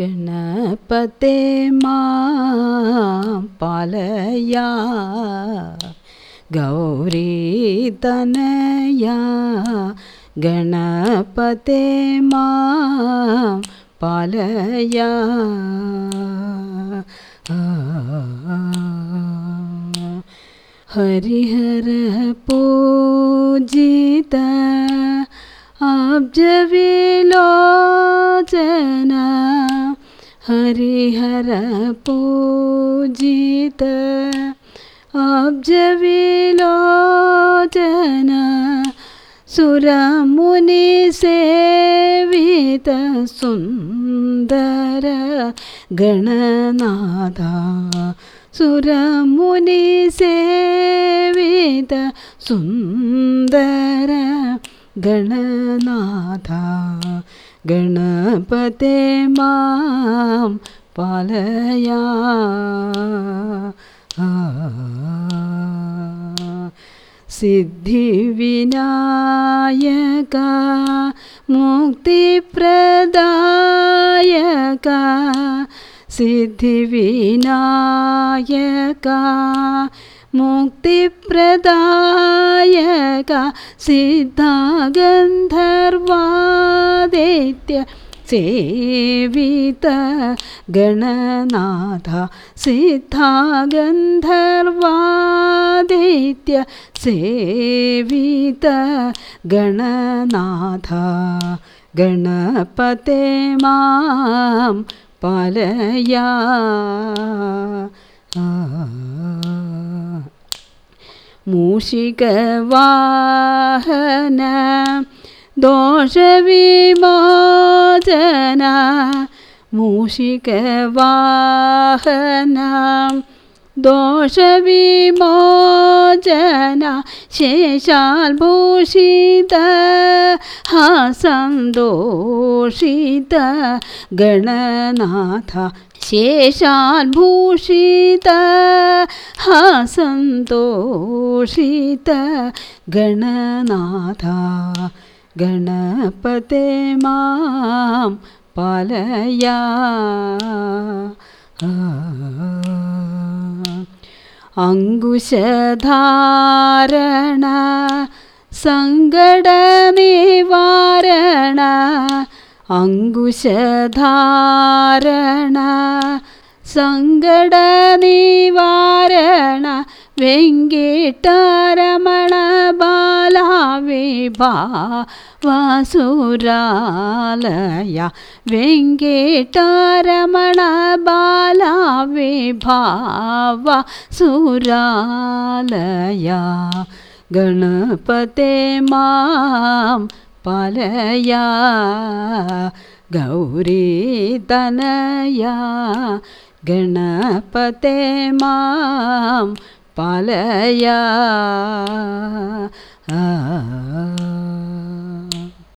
गणपते मा पालया गौरीतनया गणपते मा पालया। हरिहर पूजित जीत आज्जीलो हरिहर पूजित अब्जविलोचन सुरमुनिसेवित सुन्दर गणनादा सुरमुनिसेवित सुन्दर गणनाथा। ഗണപത്തെ മാം പാലയാ. സിദ്ധിവിനായക മുക്തിപ്രദായക സിദ്ധിവിനായക മുക്തിപ്രദായക नित्य सेवित गणनाथ सिद्धा गन्धर्वादित्य सेवित गणनाथ। गणपते माँ पालया। मूषिकवाहन ദോഷവിമോചന മൂഷികവാഹന. ദോഷവിമോചന ശേഷാൽ ഭൂഷിത ഹസന്തോഷിത. ഗണനാഥ ശേഷാൽ ഭൂഷിത ഹസന്തോഷിത. ഗണനാഥ ഗണപത്തെ മാം പാലയ. അങ്കുശധാരണ സങ്കടമേ വാരണ അങ്കുശധാരണ സങ്കടനിവാരണ വെങ്കിട്ടരമണ ബാലാവിഭാ വാസുരാലയ ബാല വിഭാവ സുരാലയ ഗണപത്തെ മാം പലയ ഗൗരീതനയ ഗണപത്തെ മാം പാലയാ. ah. ah, ah.